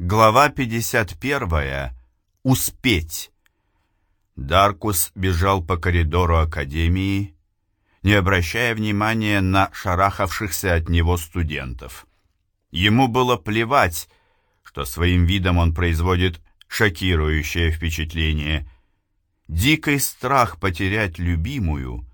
Глава 51. Успеть. Даркус бежал по коридору Академии, не обращая внимания на шарахавшихся от него студентов. Ему было плевать, что своим видом он производит шокирующее впечатление. Дикий страх потерять любимую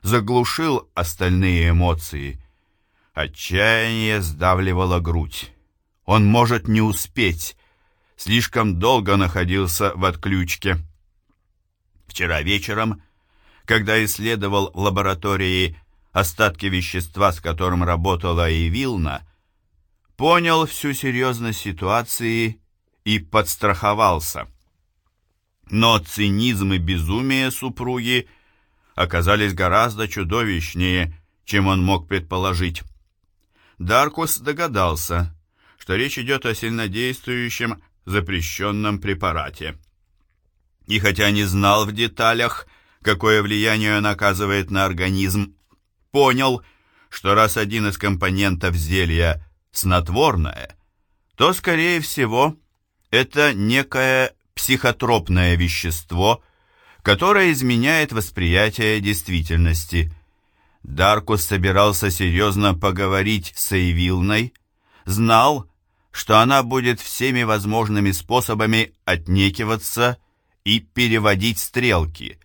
заглушил остальные эмоции. Отчаяние сдавливало грудь. Он может не успеть. Слишком долго находился в отключке. Вчера вечером, когда исследовал в лаборатории остатки вещества, с которым работала и Вилна, понял всю серьезность ситуации и подстраховался. Но цинизм и безумие супруги оказались гораздо чудовищнее, чем он мог предположить. Даркус догадался, что речь идет о сильнодействующем запрещенном препарате. И хотя не знал в деталях, какое влияние он оказывает на организм, понял, что раз один из компонентов зелья снотворное, то, скорее всего, это некое психотропное вещество, которое изменяет восприятие действительности. Даркус собирался серьезно поговорить с Эйвилной, знал, что она будет всеми возможными способами отнекиваться и переводить стрелки.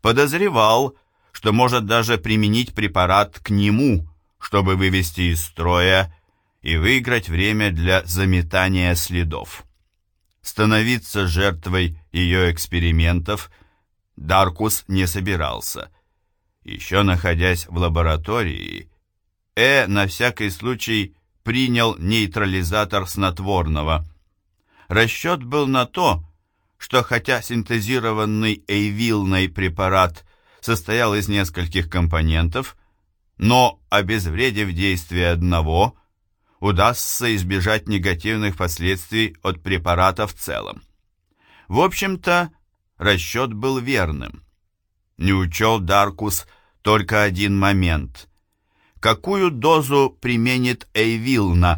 Подозревал, что может даже применить препарат к нему, чтобы вывести из строя и выиграть время для заметания следов. Становиться жертвой ее экспериментов Даркус не собирался. Еще находясь в лаборатории, Э на всякий случай принял нейтрализатор снотворного. Расчет был на то, что хотя синтезированный эйвилный препарат состоял из нескольких компонентов, но, обезвредив действие одного, удастся избежать негативных последствий от препарата в целом. В общем-то, расчет был верным. Не учел Даркус только один момент – какую дозу применит Эйвилна.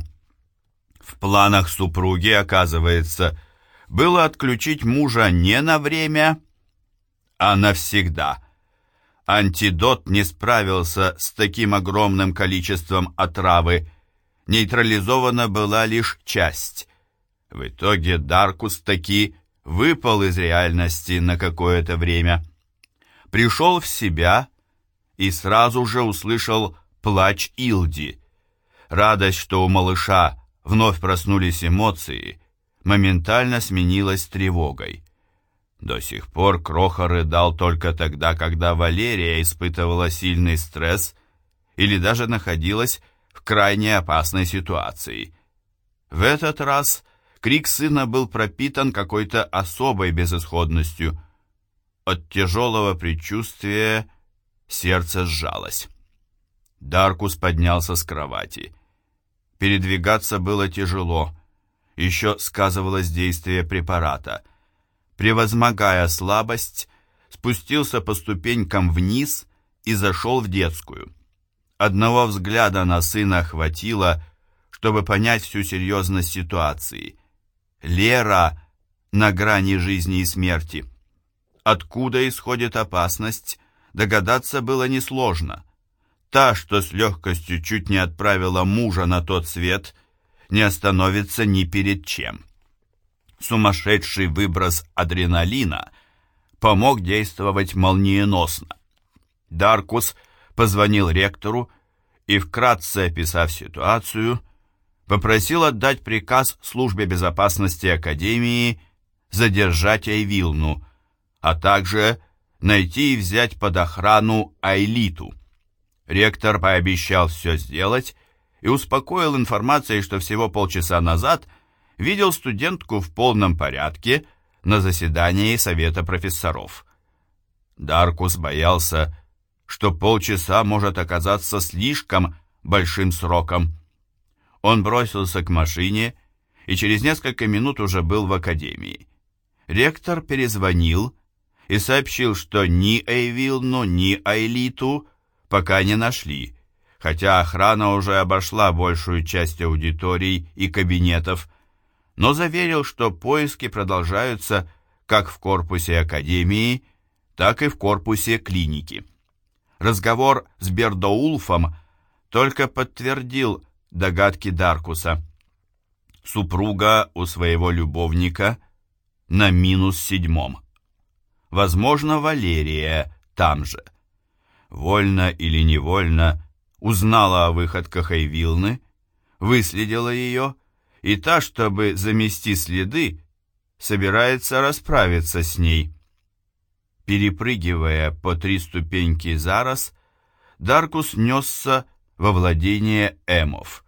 В планах супруги, оказывается, было отключить мужа не на время, а навсегда. Антидот не справился с таким огромным количеством отравы. Нейтрализована была лишь часть. В итоге Даркус таки выпал из реальности на какое-то время. Пришел в себя и сразу же услышал плач Илди. Радость, что у малыша вновь проснулись эмоции, моментально сменилась тревогой. До сих пор Кроха рыдал только тогда, когда Валерия испытывала сильный стресс или даже находилась в крайне опасной ситуации. В этот раз крик сына был пропитан какой-то особой безысходностью. От тяжелого предчувствия сердце сжалось. Даркус поднялся с кровати. Передвигаться было тяжело. Еще сказывалось действие препарата. Превозмогая слабость, спустился по ступенькам вниз и зашел в детскую. Одного взгляда на сына хватило, чтобы понять всю серьезность ситуации. Лера на грани жизни и смерти. Откуда исходит опасность, догадаться было несложно. Та, что с легкостью чуть не отправила мужа на тот свет, не остановится ни перед чем. Сумасшедший выброс адреналина помог действовать молниеносно. Даркус позвонил ректору и, вкратце описав ситуацию, попросил отдать приказ службе безопасности Академии задержать Айвилну, а также найти и взять под охрану Айлиту. Ректор пообещал все сделать и успокоил информацией, что всего полчаса назад видел студентку в полном порядке на заседании Совета профессоров. Даркус боялся, что полчаса может оказаться слишком большим сроком. Он бросился к машине и через несколько минут уже был в академии. Ректор перезвонил и сообщил, что ни Эйвилну, ни Айлиту пока не нашли, хотя охрана уже обошла большую часть аудиторий и кабинетов, но заверил, что поиски продолжаются как в корпусе академии, так и в корпусе клиники. Разговор с Бердоулфом только подтвердил догадки Даркуса. Супруга у своего любовника на минус седьмом. Возможно, Валерия там же. Вольно или невольно узнала о выходках Эйвилны, выследила ее, и та, чтобы замести следы, собирается расправиться с ней. Перепрыгивая по три ступеньки за раз, Даркус несся во владение Эмов.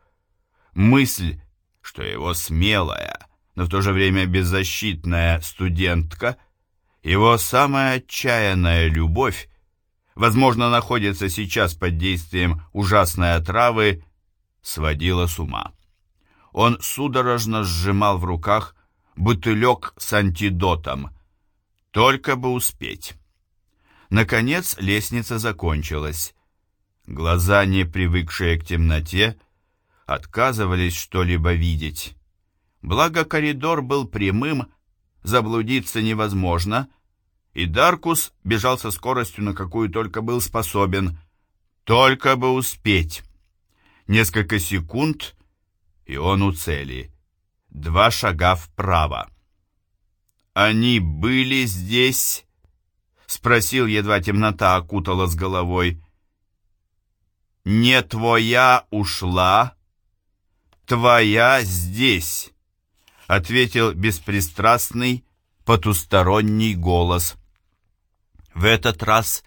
Мысль, что его смелая, но в то же время беззащитная студентка, его самая отчаянная любовь, возможно, находится сейчас под действием ужасной отравы, сводила с ума. Он судорожно сжимал в руках бутылек с антидотом. Только бы успеть. Наконец лестница закончилась. Глаза, не привыкшие к темноте, отказывались что-либо видеть. Благо коридор был прямым, заблудиться невозможно, и Даркус бежал со скоростью, на какую только был способен. Только бы успеть. Несколько секунд, и он у цели. Два шага вправо. «Они были здесь?» — спросил, едва темнота окутала с головой. «Не твоя ушла, твоя здесь», — ответил беспристрастный, потусторонний голос. В этот раз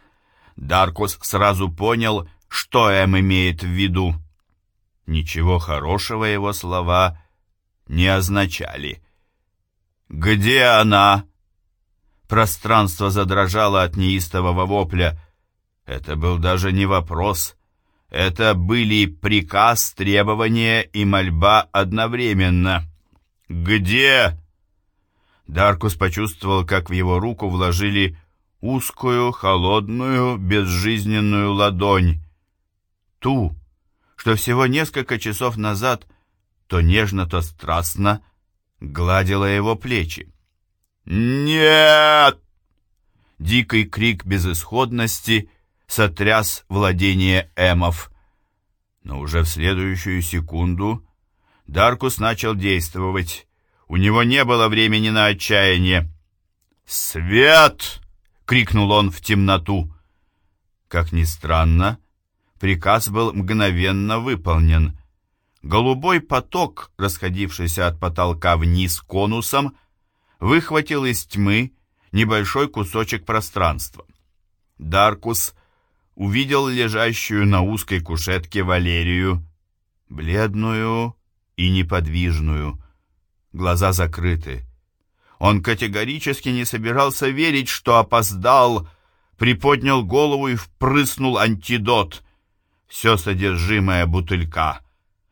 Даркус сразу понял, что Эм имеет в виду. Ничего хорошего его слова не означали. «Где она?» Пространство задрожало от неистового вопля. Это был даже не вопрос. Это были приказ, требования и мольба одновременно. «Где?» Даркус почувствовал, как в его руку вложили узкую, холодную, безжизненную ладонь. Ту, что всего несколько часов назад то нежно, то страстно гладила его плечи. «Нет!» Дикий крик безысходности сотряс владение эмов. Но уже в следующую секунду Даркус начал действовать. У него не было времени на отчаяние. «Свет!» — крикнул он в темноту. Как ни странно, Приказ был мгновенно выполнен. Голубой поток, расходившийся от потолка вниз конусом, выхватил из тьмы небольшой кусочек пространства. Даркус увидел лежащую на узкой кушетке Валерию, бледную и неподвижную, глаза закрыты. Он категорически не собирался верить, что опоздал, приподнял голову и впрыснул антидот — все содержимое бутылька,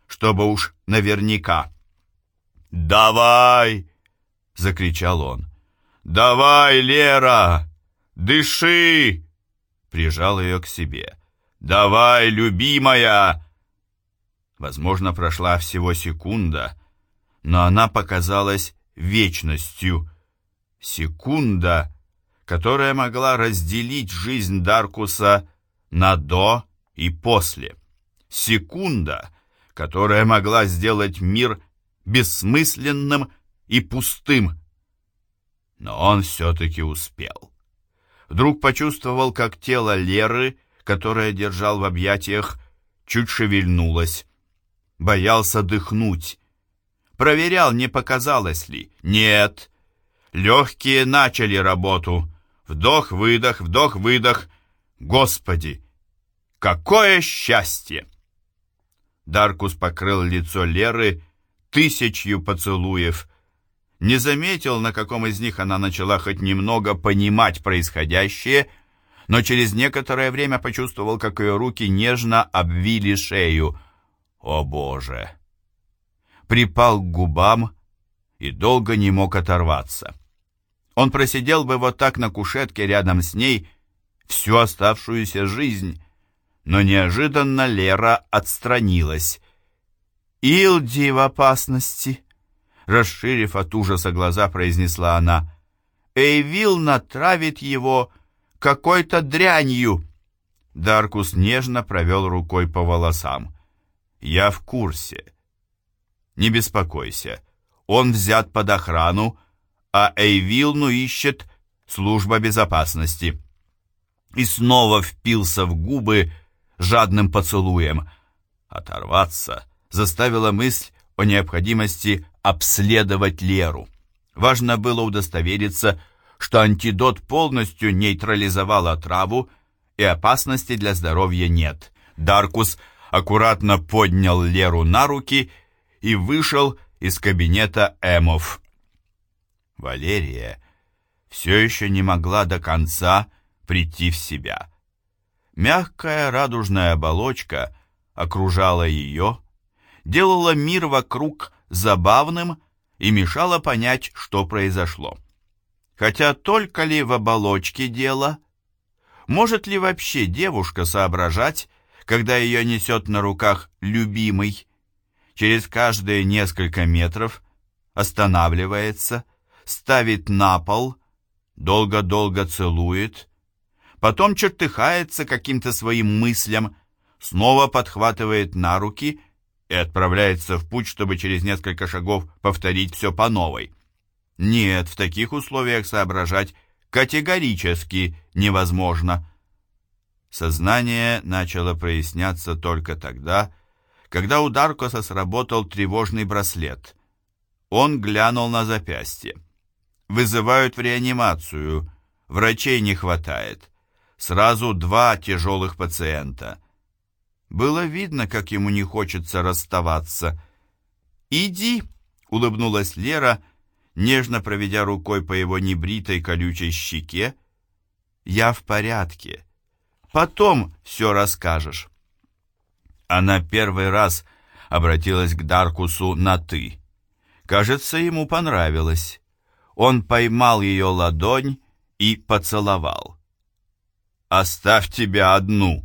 чтобы уж наверняка. «Давай!» — закричал он. «Давай, Лера! Дыши!» Прижал ее к себе. «Давай, любимая!» Возможно, прошла всего секунда, но она показалась вечностью. Секунда, которая могла разделить жизнь Даркуса на «до» и после. Секунда, которая могла сделать мир бессмысленным и пустым. Но он все-таки успел. Вдруг почувствовал, как тело Леры, которое держал в объятиях, чуть шевельнулось. Боялся дыхнуть. Проверял, не показалось ли. Нет. Легкие начали работу. Вдох-выдох, вдох-выдох. Господи, Какое счастье! Даркус покрыл лицо Леры тысячью поцелуев. Не заметил, на каком из них она начала хоть немного понимать происходящее, но через некоторое время почувствовал, как ее руки нежно обвили шею. О, Боже! Припал к губам и долго не мог оторваться. Он просидел бы вот так на кушетке рядом с ней всю оставшуюся жизнь, но неожиданно Лера отстранилась. «Илди в опасности!» Расширив от ужаса глаза, произнесла она. «Эйвил натравит его какой-то дрянью!» Даркус нежно провел рукой по волосам. «Я в курсе. Не беспокойся. Он взят под охрану, а Эйвилну ищет служба безопасности». И снова впился в губы жадным поцелуем. Оторваться заставила мысль о необходимости обследовать Леру. Важно было удостовериться, что антидот полностью нейтрализовал отраву и опасности для здоровья нет. Даркус аккуратно поднял Леру на руки и вышел из кабинета Эмов. Валерия все еще не могла до конца прийти в себя. Мягкая радужная оболочка окружала ее, делала мир вокруг забавным и мешала понять, что произошло. Хотя только ли в оболочке дело? Может ли вообще девушка соображать, когда ее несет на руках любимый? Через каждые несколько метров останавливается, ставит на пол, долго-долго целует, потом чертыхается каким-то своим мыслям, снова подхватывает на руки и отправляется в путь, чтобы через несколько шагов повторить все по новой. Нет, в таких условиях соображать категорически невозможно. Сознание начало проясняться только тогда, когда у Даркоса сработал тревожный браслет. Он глянул на запястье. Вызывают в реанимацию. Врачей не хватает. Сразу два тяжелых пациента. Было видно, как ему не хочется расставаться. «Иди!» — улыбнулась Лера, нежно проведя рукой по его небритой колючей щеке. «Я в порядке. Потом все расскажешь». Она первый раз обратилась к Даркусу на «ты». Кажется, ему понравилось. Он поймал ее ладонь и поцеловал. «Оставь тебя одну!»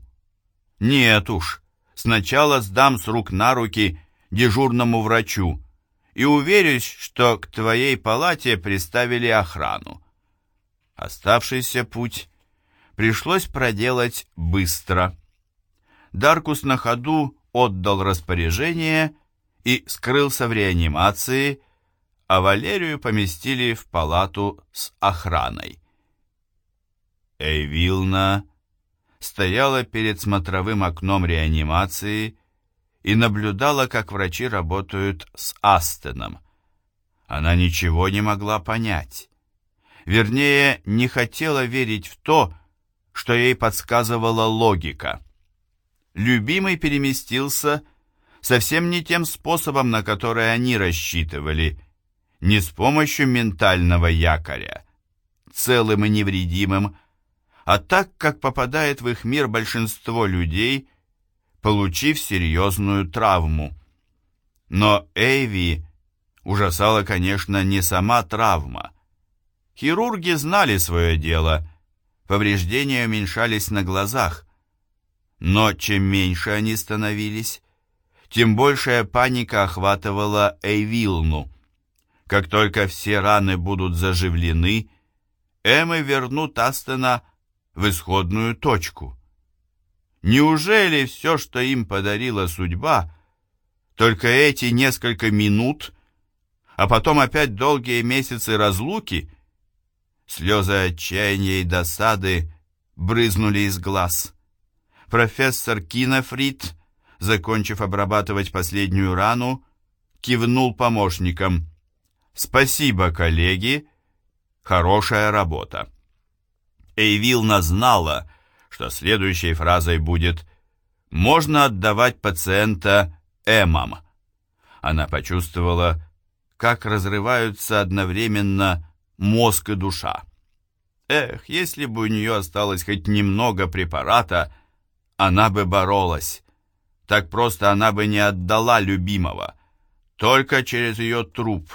«Нет уж, сначала сдам с рук на руки дежурному врачу и уверюсь, что к твоей палате приставили охрану». Оставшийся путь пришлось проделать быстро. Даркус на ходу отдал распоряжение и скрылся в реанимации, а Валерию поместили в палату с охраной. Эйвилна стояла перед смотровым окном реанимации и наблюдала, как врачи работают с Астеном. Она ничего не могла понять. Вернее, не хотела верить в то, что ей подсказывала логика. Любимый переместился совсем не тем способом, на который они рассчитывали, не с помощью ментального якоря, целым и невредимым, а так, как попадает в их мир большинство людей, получив серьезную травму. Но Эйви ужасала, конечно, не сама травма. Хирурги знали свое дело, повреждения уменьшались на глазах, но чем меньше они становились, тем большая паника охватывала Эйвилну. Как только все раны будут заживлены, Эммы вернут Астена в исходную точку. Неужели все, что им подарила судьба, только эти несколько минут, а потом опять долгие месяцы разлуки? Слезы отчаяния и досады брызнули из глаз. Профессор Кинофрид, закончив обрабатывать последнюю рану, кивнул помощникам. «Спасибо, коллеги, хорошая работа». Эйвилна знала, что следующей фразой будет «можно отдавать пациента эмам». Она почувствовала, как разрываются одновременно мозг и душа. Эх, если бы у нее осталось хоть немного препарата, она бы боролась. Так просто она бы не отдала любимого. Только через ее труп.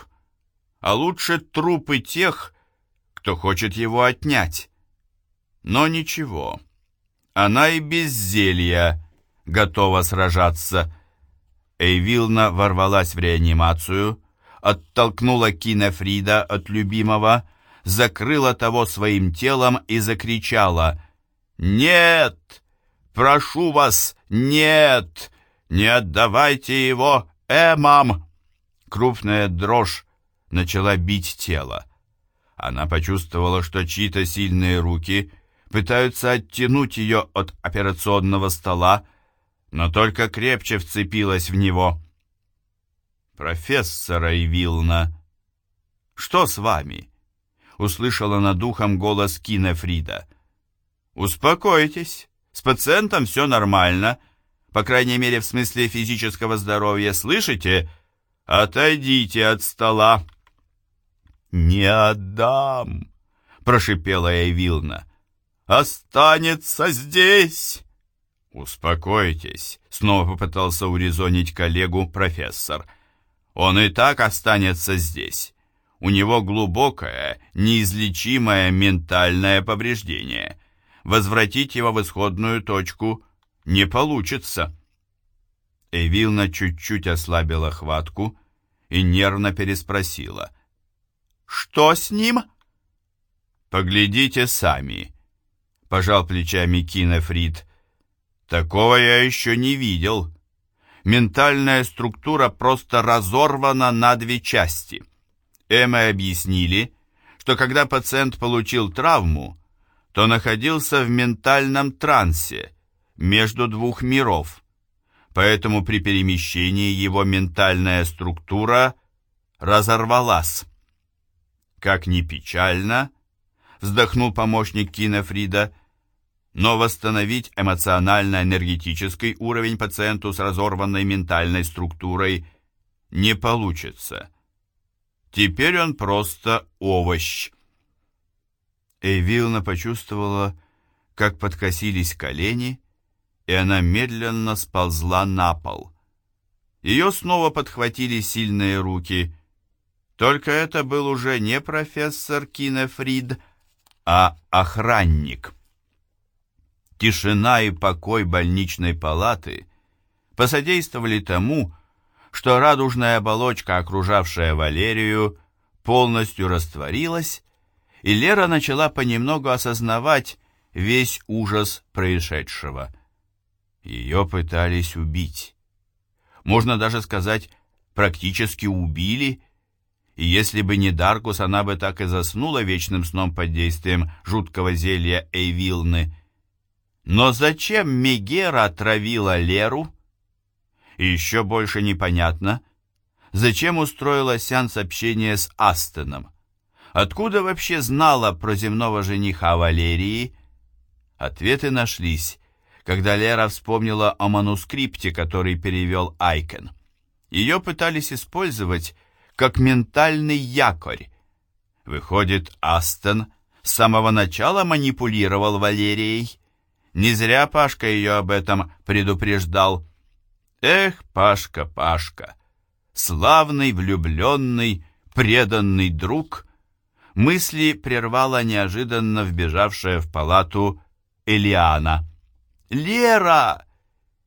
А лучше трупы тех, кто хочет его отнять. Но ничего. Она и без зелья готова сражаться. Эйвилна ворвалась в реанимацию, оттолкнула Кинефрида от любимого, закрыла того своим телом и закричала «Нет! Прошу вас, нет! Не отдавайте его Эмам!» Крупная дрожь начала бить тело. Она почувствовала, что чьи-то сильные руки пытаются оттянуть ее от операционного стола, но только крепче вцепилась в него. «Профессора Ивилна, что с вами?» услышала над ухом голос Кинефрида. «Успокойтесь, с пациентом все нормально, по крайней мере в смысле физического здоровья, слышите? Отойдите от стола!» «Не отдам!» — прошипела Эвилна. «Останется здесь!» «Успокойтесь», — снова попытался урезонить коллегу профессор. «Он и так останется здесь. У него глубокое, неизлечимое ментальное повреждение. Возвратить его в исходную точку не получится». Эвилна чуть-чуть ослабила хватку и нервно переспросила. «Что с ним?» «Поглядите сами», — пожал плечами Кинефрид. Такого я еще не видел. Ментальная структура просто разорвана на две части. Эммы объяснили, что когда пациент получил травму, то находился в ментальном трансе между двух миров. Поэтому при перемещении его ментальная структура разорвалась. Как ни печально, вздохнул помощник Кинефрида, но восстановить эмоционально-энергетический уровень пациенту с разорванной ментальной структурой не получится. Теперь он просто овощ. Эйвилна почувствовала, как подкосились колени, и она медленно сползла на пол. Ее снова подхватили сильные руки. Только это был уже не профессор Кинефрид, а охранник. Тишина и покой больничной палаты посодействовали тому, что радужная оболочка, окружавшая Валерию, полностью растворилась, и Лера начала понемногу осознавать весь ужас происшедшего. Ее пытались убить. Можно даже сказать, практически убили, и если бы не Даркус, она бы так и заснула вечным сном под действием жуткого зелья Эйвилны. Но зачем Мегера отравила Леру? И еще больше непонятно, зачем устроила сеанс общения с Астеном. Откуда вообще знала про земного жениха Валерии? Ответы нашлись, когда Лера вспомнила о манускрипте, который перевел Айкен. Ее пытались использовать как ментальный якорь. Выходит, Астен с самого начала манипулировал Валерией. Не зря Пашка ее об этом предупреждал. Эх, Пашка, Пашка, славный, влюбленный, преданный друг, мысли прервала неожиданно вбежавшая в палату Элиана. «Лера,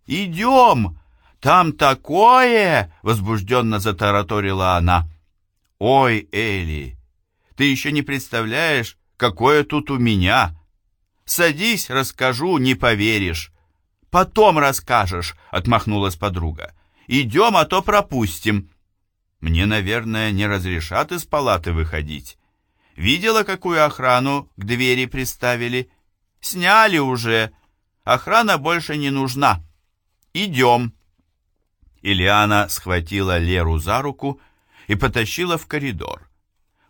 идем! Там такое!» — возбужденно затараторила она. «Ой, Эли, ты еще не представляешь, какое тут у меня!» Садись, расскажу, не поверишь. Потом расскажешь, отмахнулась подруга. Идем, а то пропустим. Мне, наверное, не разрешат из палаты выходить. Видела, какую охрану к двери приставили? Сняли уже. Охрана больше не нужна. Идем. Ильяна схватила Леру за руку и потащила в коридор.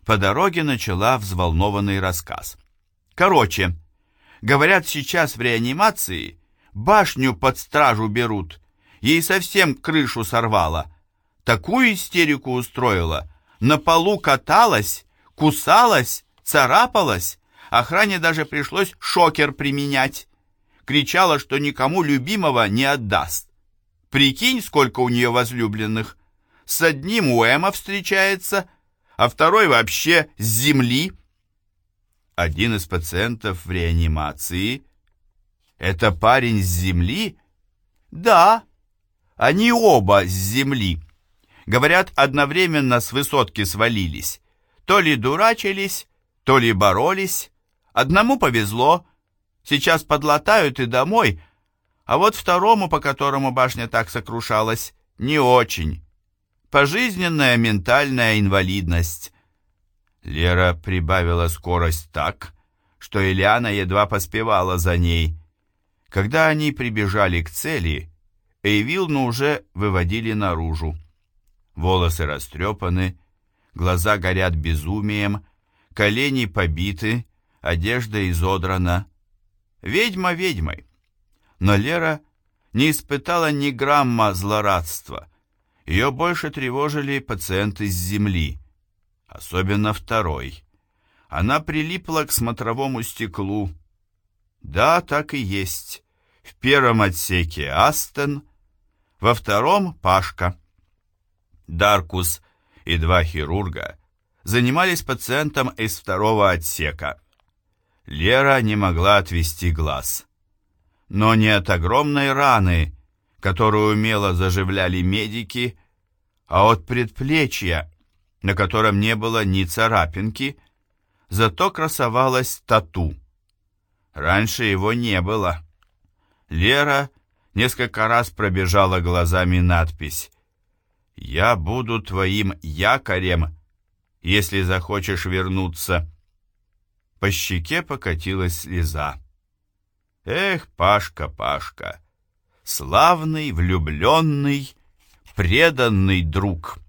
По дороге начала взволнованный рассказ. Короче, Говорят, сейчас в реанимации башню под стражу берут. Ей совсем крышу сорвало. Такую истерику устроила. На полу каталась, кусалась, царапалась. Охране даже пришлось шокер применять. Кричала, что никому любимого не отдаст. Прикинь, сколько у нее возлюбленных. С одним у Эма встречается, а второй вообще с земли. Один из пациентов в реанимации — это парень с земли? Да, они оба с земли. Говорят, одновременно с высотки свалились. То ли дурачились, то ли боролись. Одному повезло, сейчас подлатают и домой, а вот второму, по которому башня так сокрушалась, не очень. Пожизненная ментальная инвалидность. Лера прибавила скорость так, что Ильяна едва поспевала за ней. Когда они прибежали к цели, Эйвилну уже выводили наружу. Волосы растрепаны, глаза горят безумием, колени побиты, одежда изодрана. Ведьма ведьмой. Но Лера не испытала ни грамма злорадства. Ее больше тревожили пациенты с земли, особенно второй. Она прилипла к смотровому стеклу. Да, так и есть. В первом отсеке Астен, во втором Пашка. Даркус и два хирурга занимались пациентом из второго отсека. Лера не могла отвести глаз. Но не от огромной раны, которую умело заживляли медики, а от предплечья, на котором не было ни царапинки, зато красовалась тату. Раньше его не было. Лера несколько раз пробежала глазами надпись «Я буду твоим якорем, если захочешь вернуться». По щеке покатилась слеза. Эх, Пашка, Пашка, славный, влюбленный, преданный друг.